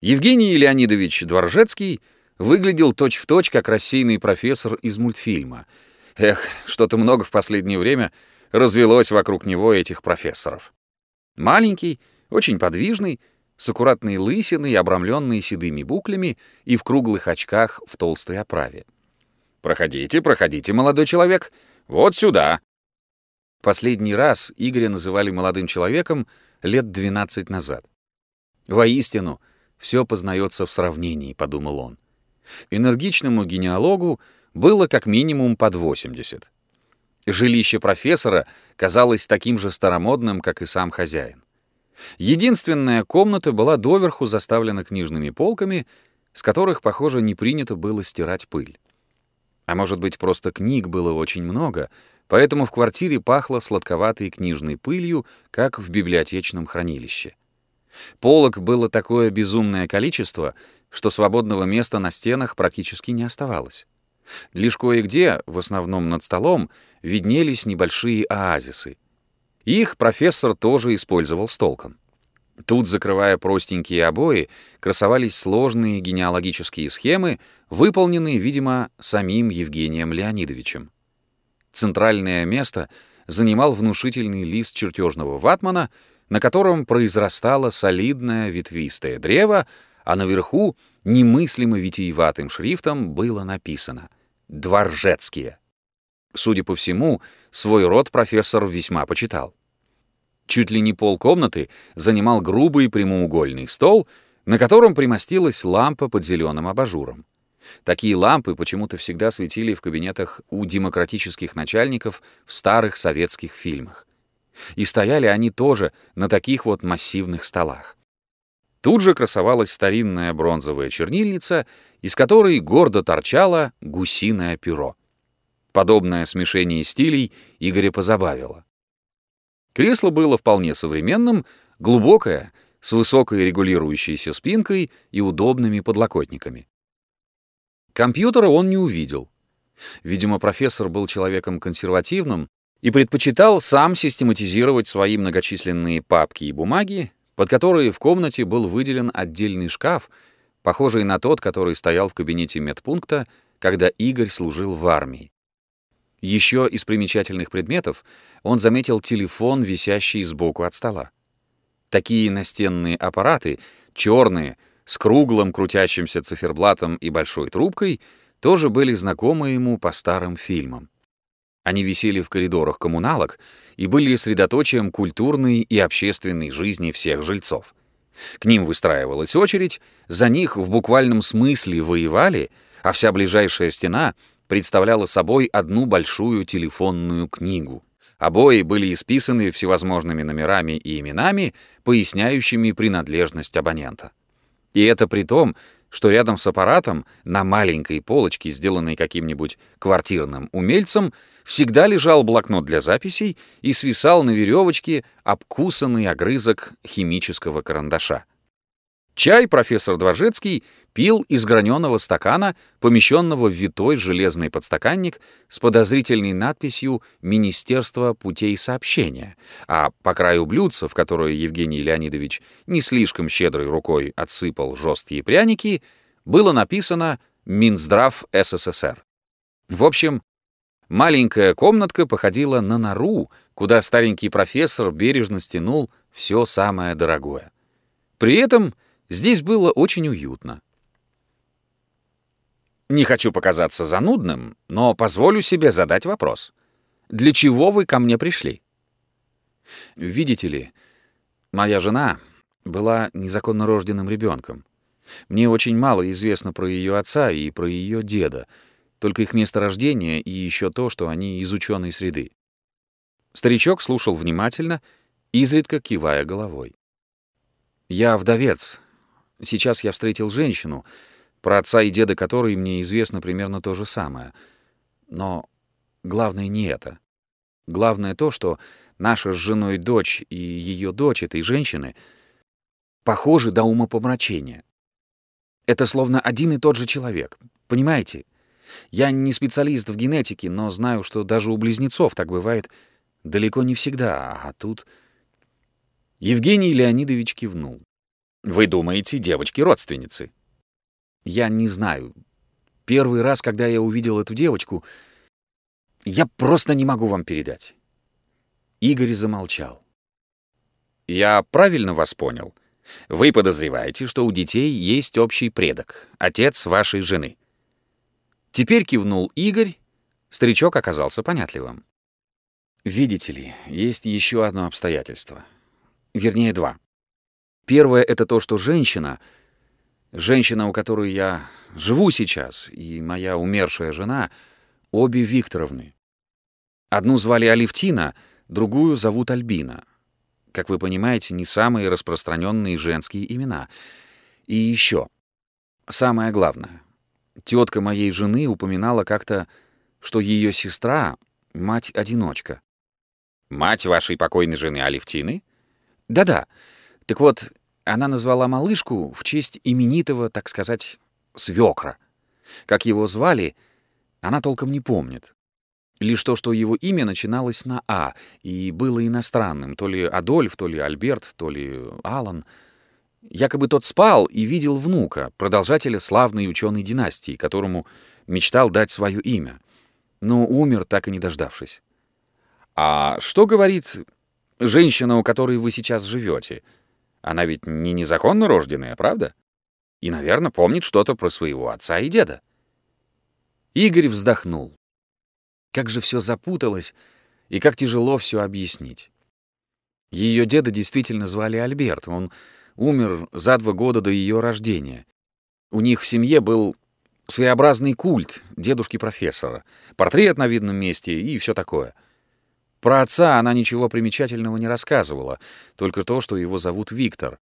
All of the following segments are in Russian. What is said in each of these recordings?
Евгений Леонидович Дворжецкий выглядел точь-в-точь, точь, как рассеянный профессор из мультфильма. Эх, что-то много в последнее время развелось вокруг него этих профессоров. Маленький, очень подвижный, с аккуратной лысиной, обрамленной седыми буклями и в круглых очках в толстой оправе. «Проходите, проходите, молодой человек. Вот сюда». Последний раз Игоря называли молодым человеком лет 12 назад. Воистину, все познается в сравнении, подумал он. Энергичному генеалогу было как минимум под 80. Жилище профессора казалось таким же старомодным, как и сам хозяин. Единственная комната была доверху заставлена книжными полками, с которых, похоже, не принято было стирать пыль. А может быть, просто книг было очень много, поэтому в квартире пахло сладковатой книжной пылью, как в библиотечном хранилище. Полок было такое безумное количество, что свободного места на стенах практически не оставалось. Лишь кое-где, в основном над столом, виднелись небольшие оазисы. Их профессор тоже использовал с толком. Тут, закрывая простенькие обои, красовались сложные генеалогические схемы, выполненные, видимо, самим Евгением Леонидовичем. Центральное место занимал внушительный лист чертежного ватмана — на котором произрастало солидное ветвистое древо, а наверху немыслимо витиеватым шрифтом было написано «Дворжецкие». Судя по всему, свой род профессор весьма почитал. Чуть ли не полкомнаты занимал грубый прямоугольный стол, на котором примостилась лампа под зеленым абажуром. Такие лампы почему-то всегда светили в кабинетах у демократических начальников в старых советских фильмах. И стояли они тоже на таких вот массивных столах. Тут же красовалась старинная бронзовая чернильница, из которой гордо торчало гусиное перо. Подобное смешение стилей Игоря позабавило. Кресло было вполне современным, глубокое, с высокой регулирующейся спинкой и удобными подлокотниками. Компьютера он не увидел. Видимо, профессор был человеком консервативным и предпочитал сам систематизировать свои многочисленные папки и бумаги, под которые в комнате был выделен отдельный шкаф, похожий на тот, который стоял в кабинете медпункта, когда Игорь служил в армии. Еще из примечательных предметов он заметил телефон, висящий сбоку от стола. Такие настенные аппараты, черные, с круглым крутящимся циферблатом и большой трубкой, тоже были знакомы ему по старым фильмам. Они висели в коридорах коммуналок и были средоточием культурной и общественной жизни всех жильцов. К ним выстраивалась очередь, за них в буквальном смысле воевали, а вся ближайшая стена представляла собой одну большую телефонную книгу. Обои были исписаны всевозможными номерами и именами, поясняющими принадлежность абонента. И это при том, что рядом с аппаратом на маленькой полочке, сделанной каким-нибудь квартирным умельцем, всегда лежал блокнот для записей и свисал на веревочке обкусанный огрызок химического карандаша. Чай профессор Дворжецкий пил из граненого стакана, помещенного в витой железный подстаканник с подозрительной надписью «Министерство путей сообщения», а по краю блюдца, в которое Евгений Леонидович не слишком щедрой рукой отсыпал жесткие пряники, было написано «Минздрав СССР». В общем, Маленькая комнатка походила на нору, куда старенький профессор бережно стянул все самое дорогое. При этом здесь было очень уютно. Не хочу показаться занудным, но позволю себе задать вопрос. Для чего вы ко мне пришли? Видите ли, моя жена была незаконно рожденным ребенком. Мне очень мало известно про ее отца и про ее деда — только их место рождения и еще то, что они из ученой среды. Старичок слушал внимательно, изредка кивая головой. «Я вдовец. Сейчас я встретил женщину, про отца и деда которой мне известно примерно то же самое. Но главное не это. Главное то, что наша с женой дочь и ее дочь этой женщины похожи до умопомрачения. Это словно один и тот же человек, понимаете?» Я не специалист в генетике, но знаю, что даже у близнецов так бывает далеко не всегда, а тут... Евгений Леонидович кивнул. Вы думаете, девочки-родственницы? Я не знаю. Первый раз, когда я увидел эту девочку, я просто не могу вам передать. Игорь замолчал. Я правильно вас понял? Вы подозреваете, что у детей есть общий предок, отец вашей жены. Теперь кивнул Игорь, старичок оказался понятливым. Видите ли, есть еще одно обстоятельство. Вернее, два. Первое — это то, что женщина, женщина, у которой я живу сейчас, и моя умершая жена, обе Викторовны. Одну звали Алевтина, другую зовут Альбина. Как вы понимаете, не самые распространенные женские имена. И еще. Самое главное. Тетка моей жены упоминала как-то, что ее сестра — мать-одиночка. Мать вашей покойной жены Алевтины? Да-да. Так вот, она назвала малышку в честь именитого, так сказать, свекра. Как его звали, она толком не помнит. Лишь то, что его имя начиналось на «А» и было иностранным, то ли Адольф, то ли Альберт, то ли Алан. Якобы тот спал и видел внука, продолжателя славной ученой династии, которому мечтал дать свое имя, но умер, так и не дождавшись. А что говорит женщина, у которой вы сейчас живете? Она ведь не незаконно рожденная, правда? И, наверное, помнит что-то про своего отца и деда. Игорь вздохнул. Как же все запуталось, и как тяжело все объяснить. Ее деда действительно звали Альберт. Он умер за два года до ее рождения. У них в семье был своеобразный культ дедушки-профессора, портрет на видном месте и все такое. Про отца она ничего примечательного не рассказывала, только то, что его зовут Виктор.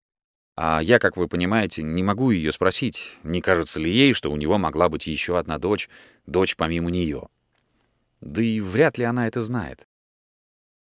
А я, как вы понимаете, не могу ее спросить, не кажется ли ей, что у него могла быть еще одна дочь, дочь помимо нее. Да и вряд ли она это знает.